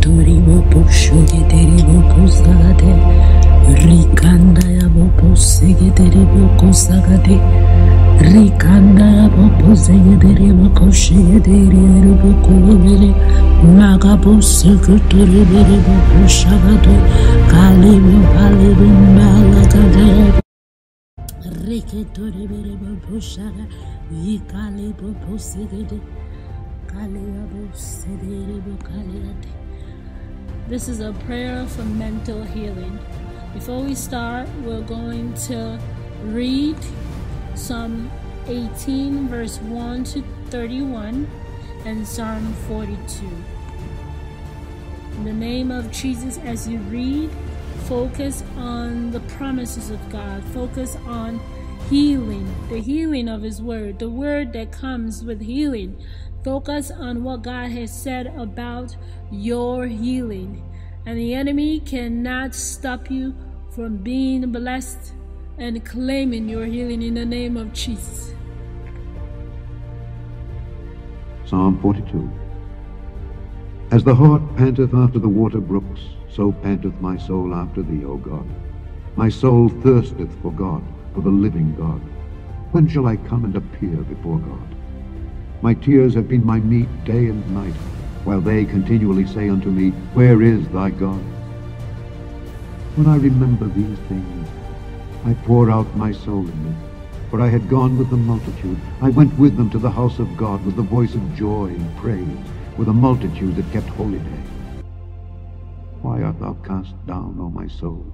Toribo poşuge deribo kuzagade Rikandaya bo posege deribo kuzagade Rikandaya bo posege deribo koşege deribo kulubiri Naga bo sekreteri deribo kuşagade Kalibi palibi nalagade Riketori deribo kuşaga Yikali bo posege de Kaliya bo sederibo kaliyate this is a prayer for mental healing. Before we start, we're going to read Psalm 18, verse 1 to 31, and Psalm 42. In the name of Jesus, as you read, focus on the promises of God, focus on healing, the healing of His Word, the Word that comes with healing Focus on what God has said about your healing. And the enemy cannot stop you from being blessed and claiming your healing in the name of Jesus. Psalm 42 As the hart panteth after the water brooks, so panteth my soul after thee, O God. My soul thirsteth for God, for the living God. When shall I come and appear before God? My tears have been my meat day and night, while they continually say unto me, Where is thy God? When I remember these things, I pour out my soul in me. For I had gone with the multitude. I went with them to the house of God with the voice of joy and praise, with a multitude that kept holy day. Why art thou cast down, O my soul?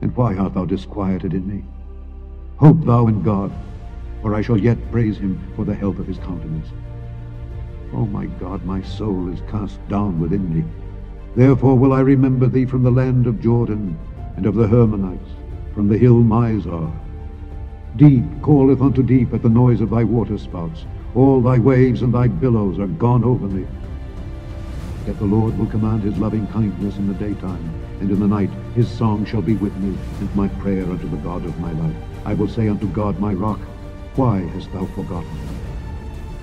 And why art thou disquieted in me? Hope thou in God, for I shall yet praise him for the help of his countenance. O oh my God, my soul is cast down within me. Therefore will I remember thee from the land of Jordan, and of the Hermonites, from the hill Mizar. Deep calleth unto deep at the noise of thy waterspouts. All thy waves and thy billows are gone over me. Yet the Lord will command his loving kindness in the daytime, and in the night his song shall be with me, and my prayer unto the God of my life. I will say unto God my rock, why hast thou forgotten me?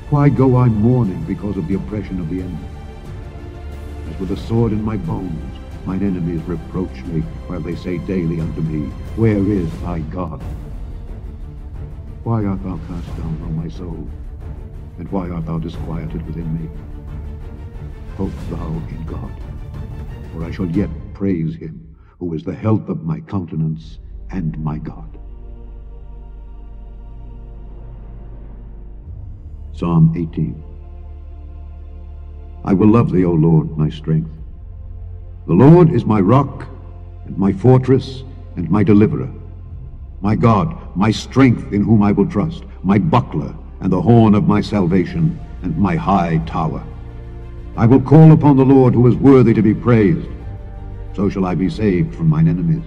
Why go I mourning because of the oppression of the enemy? As with a sword in my bones, mine enemies reproach me, while they say daily unto me, Where is thy God? Why art thou cast down, O my soul? And why art thou disquieted within me? Hope thou in God, for I shall yet praise him, who is the health of my countenance and my God. Psalm 18 I will love thee, O Lord, my strength. The Lord is my rock, and my fortress, and my deliverer. My God, my strength in whom I will trust, my buckler, and the horn of my salvation, and my high tower. I will call upon the Lord who is worthy to be praised. So shall I be saved from mine enemies.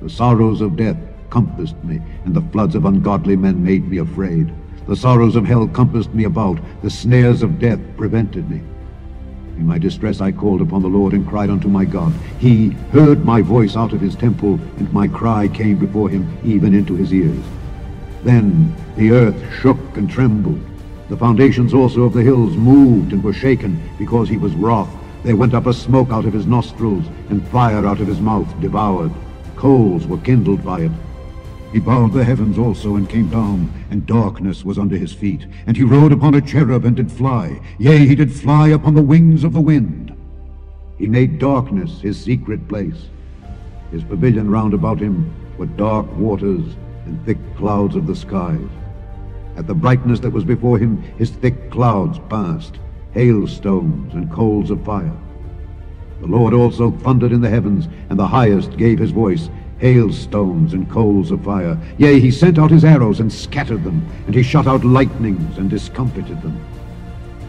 The sorrows of death compassed me, and the floods of ungodly men made me afraid. The sorrows of hell compassed me about. The snares of death prevented me. In my distress I called upon the Lord and cried unto my God. He heard my voice out of his temple, and my cry came before him even into his ears. Then the earth shook and trembled. The foundations also of the hills moved and were shaken, because he was wroth. There went up a smoke out of his nostrils, and fire out of his mouth devoured. Coals were kindled by it. He bowed the heavens also, and came down, and darkness was under his feet. And he rode upon a cherub, and did fly. Yea, he did fly upon the wings of the wind. He made darkness his secret place. His pavilion round about him were dark waters and thick clouds of the skies. At the brightness that was before him, his thick clouds passed, hailstones and coals of fire. The Lord also thundered in the heavens, and the highest gave his voice, hailstones and coals of fire. Yea, he sent out his arrows and scattered them, and he shot out lightnings and discomfited them.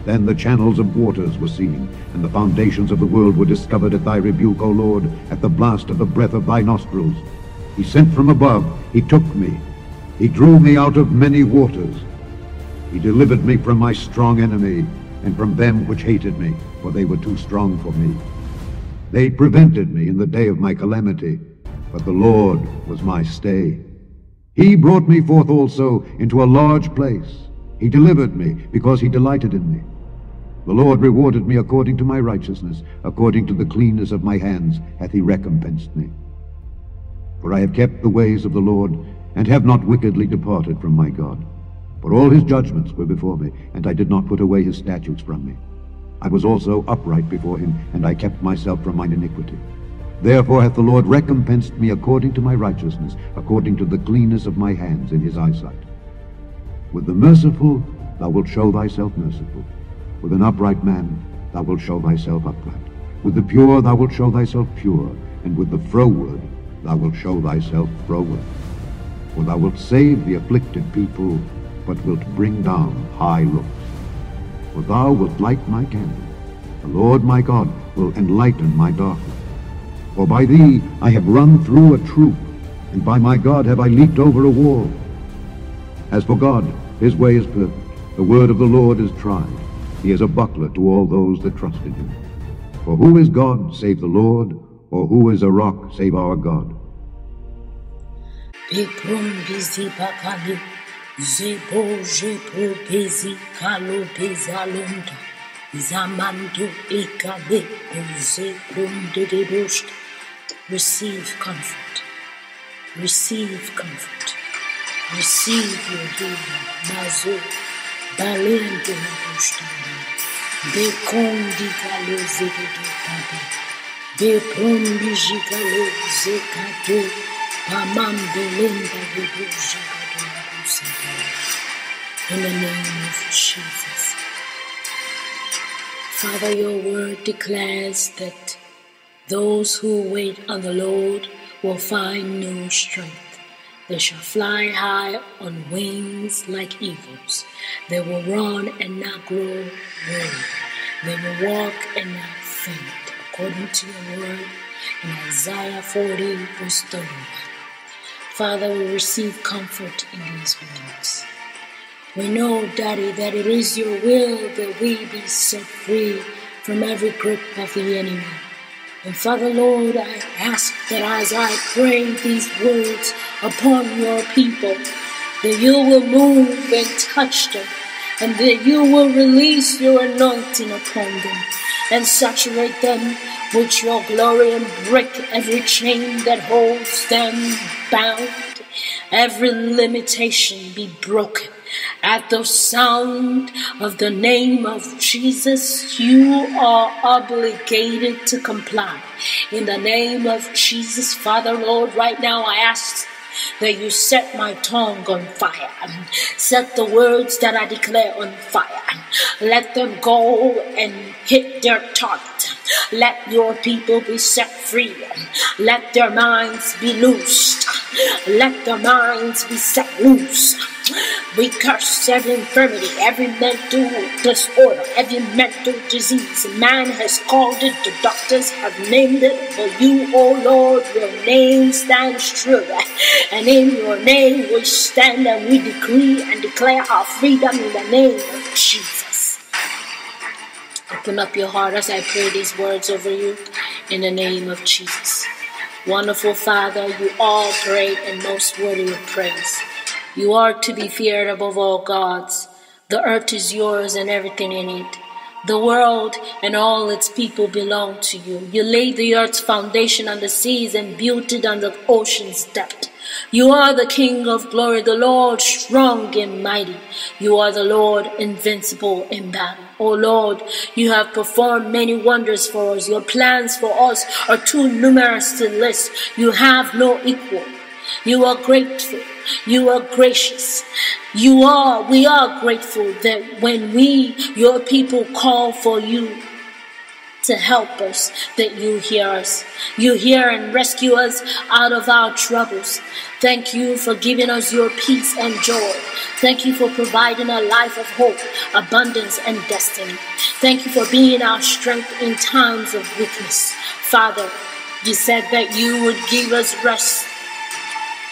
Then the channels of waters were seen, and the foundations of the world were discovered at thy rebuke, O Lord, at the blast of the breath of thy nostrils. He sent from above, he took me, he drew me out of many waters. He delivered me from my strong enemy, and from them which hated me, for they were too strong for me. They prevented me in the day of my calamity, but the Lord was my stay. He brought me forth also into a large place. He delivered me because he delighted in me. The Lord rewarded me according to my righteousness, according to the cleanness of my hands hath he recompensed me. For I have kept the ways of the Lord, and have not wickedly departed from my God. For all his judgments were before me, and I did not put away his statutes from me. I was also upright before him, and I kept myself from mine iniquity. Therefore hath the Lord recompensed me according to my righteousness, according to the cleanness of my hands in his eyesight. With the merciful thou wilt show thyself merciful. With an upright man thou wilt show thyself upright. With the pure thou wilt show thyself pure, and with the froward thou wilt show thyself froward. For thou wilt save the afflicted people, but wilt bring down high looks. For thou wilt light my candle. The Lord my God will enlighten my darkness. For by thee I have run through a troop, and by my God have I leaped over a wall. As for God, his way is perfect. The word of the Lord is tried. He is a buckler to all those that trust in him. For who is God save the Lord, or who is a rock save our God? Receive comfort. Receive comfort. Receive your healing. Mazo. Balendo Bustani. De condi calo zegedo pade. De prombi jigalo zekato. Pamam belenda gedo jagado In the name of Jesus. Father, your word declares that those who wait on the Lord will find new strength. They shall fly high on wings like eagles. They will run and not grow weary. They will walk and not faint, according to your word in Isaiah 40, verse 31. Father, we receive comfort in these words. We know, Daddy, that it is your will that we be set free from every grip of the enemy. And Father Lord, I ask that as I pray these words upon your people, that you will move and touch them, and that you will release your anointing upon them and saturate them with your glory and break every chain that holds them bound. Every limitation be broken at the sound of the name of Jesus, you are obligated to comply. In the name of Jesus, Father, Lord, right now I ask that you set my tongue on fire. Set the words that I declare on fire. Let them go and hit their target. Let your people be set free. Let their minds be loosed. Let their minds be set loose. We curse every infirmity, every mental disorder, every mental disease. Man has called it, the doctors have named it, but you, O oh Lord, your name stands true. And in your name we stand and we decree and declare our freedom in the name of Jesus. Open up your heart as I pray these words over you in the name of Jesus. Wonderful Father, you are great and most worthy of praise. You are to be feared above all gods. The earth is yours and everything in it. The world and all its people belong to you. You laid the earth's foundation on the seas and built it on the ocean's depth. You are the King of glory, the Lord strong and mighty. You are the Lord invincible in battle. O Lord, you have performed many wonders for us. Your plans for us are too numerous to list. You have no equal. You are grateful. You are gracious. You are, we are grateful that when we, your people, call for you to help us, that you hear us. You hear and rescue us out of our troubles. Thank you for giving us your peace and joy. Thank you for providing a life of hope, abundance, and destiny. Thank you for being our strength in times of weakness. Father, you said that you would give us rest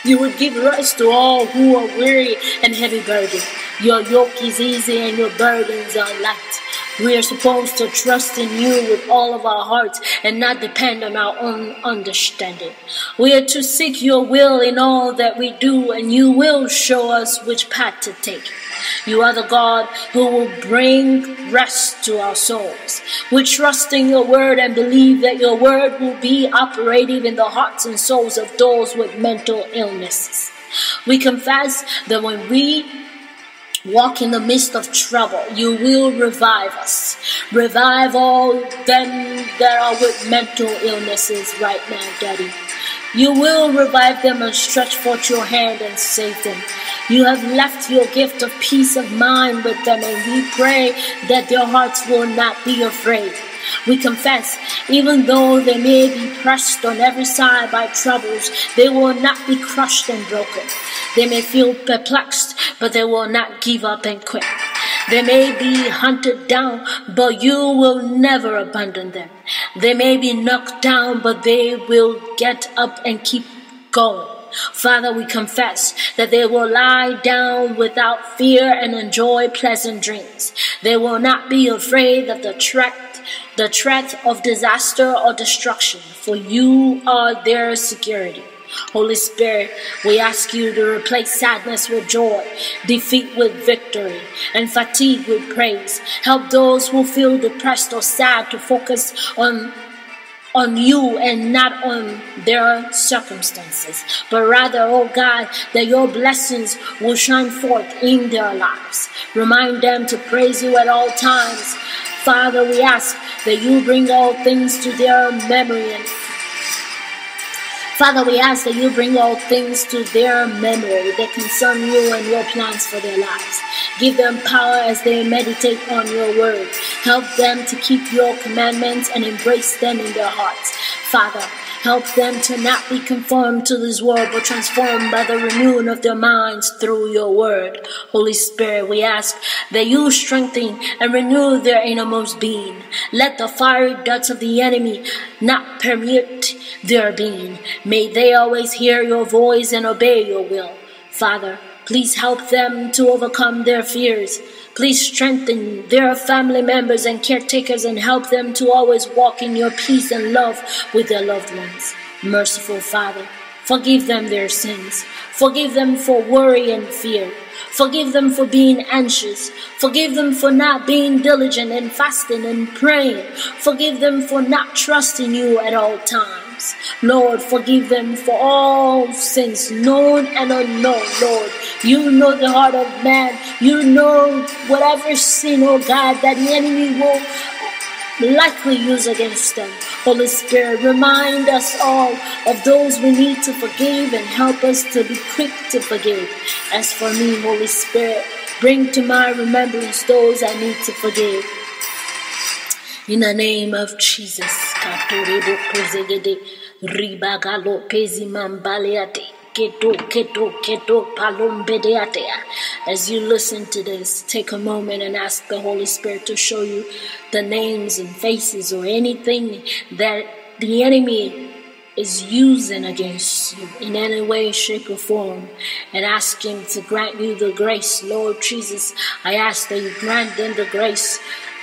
you would give rest to all who are weary and heavy burdened. Your yoke is easy and your burdens are light. We are supposed to trust in you with all of our hearts and not depend on our own understanding. We are to seek your will in all that we do, and you will show us which path to take. You are the God who will bring rest to our souls. We trust in your word and believe that your word will be operating in the hearts and souls of those with mental illnesses. We confess that when we walk in the midst of trouble, you will revive us. Revive all them that are with mental illnesses right now, Daddy. You will revive them and stretch forth your hand and save them. You have left your gift of peace of mind with them, and we pray that their hearts will not be afraid. We confess, even though they may be pressed on every side by troubles, they will not be crushed and broken. They may feel perplexed, but they will not give up and quit. They may be hunted down, but you will never abandon them. They may be knocked down, but they will get up and keep going. Father, we confess that they will lie down without fear and enjoy pleasant dreams. They will not be afraid of the threat the threat of disaster or destruction, for you are their security. Holy Spirit, we ask you to replace sadness with joy, defeat with victory, and fatigue with praise. Help those who feel depressed or sad to focus on on you and not on their circumstances, but rather, oh God, that your blessings will shine forth in their lives. Remind them to praise you at all times Father, we ask that you bring all things to their memory and Father, we ask that you bring all things to their memory that concern you and your plans for their lives. Give them power as they meditate on your word. Help them to keep your commandments and embrace them in their hearts. Father, Help them to not be conformed to this world, but transformed by the renewing of their minds through your word. Holy Spirit, we ask that you strengthen and renew their innermost being. Let the fiery darts of the enemy not permeate their being. May they always hear your voice and obey your will. Father, please help them to overcome their fears Please strengthen their family members and caretakers and help them to always walk in your peace and love with their loved ones. Merciful Father, forgive them their sins. Forgive them for worry and fear. Forgive them for being anxious. Forgive them for not being diligent and fasting and praying. Forgive them for not trusting you at all times. Lord, forgive them for all sins, known and unknown, Lord. You know the heart of man. You know whatever sin, oh God, that the enemy will likely use against them. Holy Spirit, remind us all of those we need to forgive and help us to be quick to forgive. As for me, Holy Spirit, bring to my remembrance those I need to forgive. In the name of Jesus. As you listen to this, take a moment and ask the Holy Spirit to show you the names and faces or anything that the enemy is using against you in any way, shape, or form, and ask Him to grant you the grace. Lord Jesus, I ask that you grant them the grace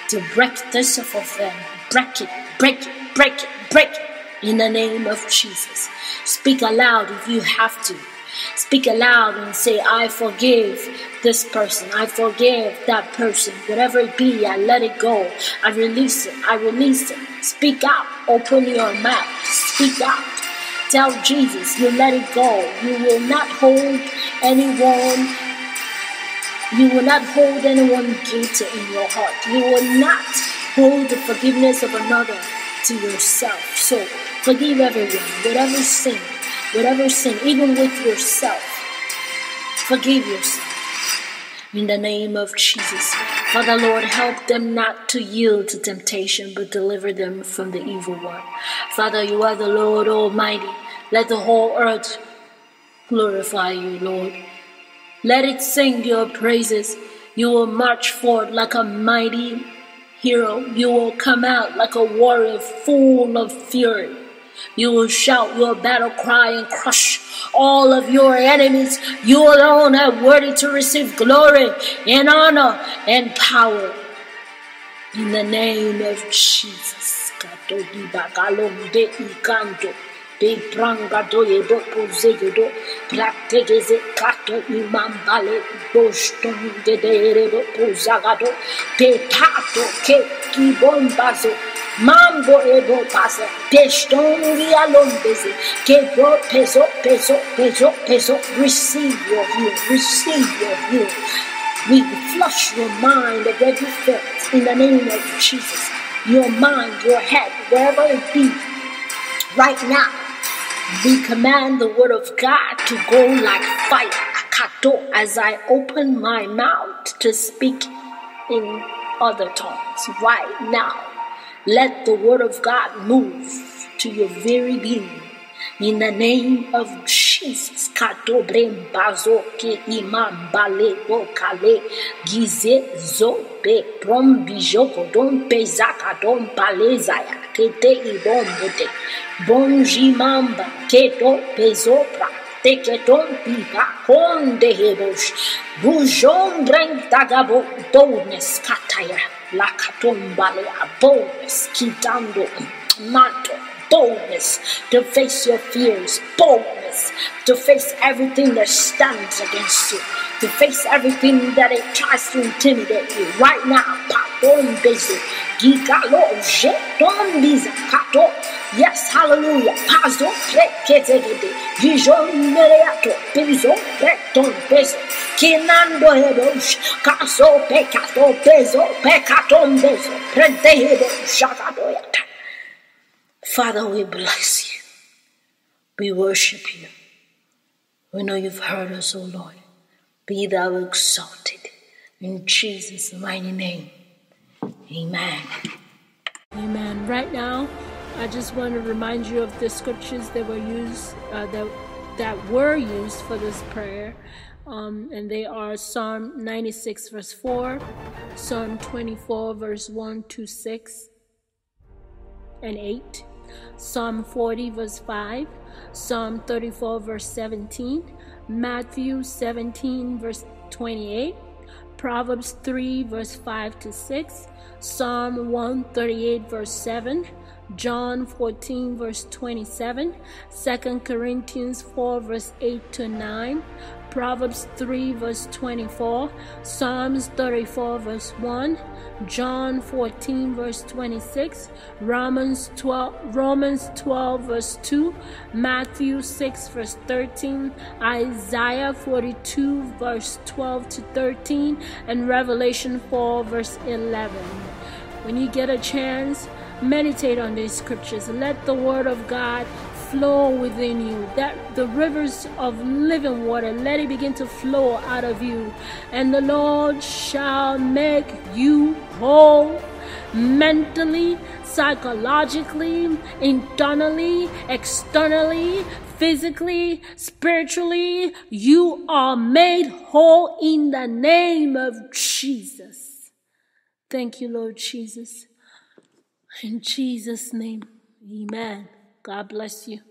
to break this off of them. Break it, break it, break it, break it in the name of Jesus. Speak aloud if you have to. Speak aloud and say, I forgive this person. I forgive that person. Whatever it be, I let it go. I release it. I release it. Speak out. Open your mouth. Speak out. Tell Jesus you let it go. You will not hold anyone. You will not hold anyone guilty in your heart. You will not hold the forgiveness of another to yourself. So forgive everyone, whatever sin, whatever sin, even with yourself. Forgive yourself. In the name of Jesus. Father Lord, help them not to yield to temptation, but deliver them from the evil one. Father, you are the Lord Almighty. Let the whole earth glorify you, Lord. Let it sing your praises. You will march forth like a mighty hero, you will come out like a warrior full of fury. You will shout your battle cry and crush all of your enemies. You alone are worthy to receive glory and honor and power. In the name of Jesus. Be pranga do ye do puze ye do praktegeze kato imambale boston de de do puzagado pe tato ke kibombazo Mambo ebo pasa, pestongi alombeze, kebo peso, peso, peso, peso. Receive your heal, receive your heal. We flush your mind of every filth in the name of Jesus. Your mind, your head, wherever it be, right now. We command the word of God to go like fire, akato, as I open my mouth to speak in other tongues right now. Let the word of God move to your very being. In the name of Jesus, kato bazo ke imam bale kale. Gize zo pe bijoko don pe zaka don zaya kete ibom bote bonji mamba keto pezopra teketon pipa konde hebos bujon breng tagabo dones kataya La Lakatomba, boldness, Kidando, Manto, boldness to face your fears, boldness to face everything that stands against you, to face everything that it tries to intimidate you. Right now, Paton Bezu, Gigalo, Jeton Biza, Kato, yes, hallelujah, Pazo, Prekete, Vision Mereato, Pizo, Preton Bezu. Kinando hebos, caso pecato peso, pecaton beso, prende shakadoyata. Father, we bless you. We worship you. We know you've heard us, O Lord. Be thou exalted. In Jesus' mighty name. Amen. Amen. Right now, I just want to remind you of the scriptures that were used, uh, that, that were used for this prayer. Um, and they are Psalm 96, verse 4, Psalm 24, verse 1 to 6 and 8, Psalm 40, verse 5, Psalm 34, verse 17, Matthew 17, verse 28, Proverbs 3, verse 5 to 6, Psalm 138, verse 7, John 14, verse 27, 2 Corinthians 4, verse 8 to 9, Proverbs 3, verse 24, Psalms 34, verse 1, John 14, verse 26, Romans 12, Romans 12, verse 2, Matthew 6, verse 13, Isaiah 42, verse 12 to 13, and Revelation 4, verse 11. When you get a chance, meditate on these scriptures. Let the Word of God flow within you. That the rivers of living water, let it begin to flow out of you. And the Lord shall make you whole mentally, psychologically, internally, externally, physically, spiritually. You are made whole in the name of Jesus. Thank you, Lord Jesus. In Jesus' name, amen. God bless you.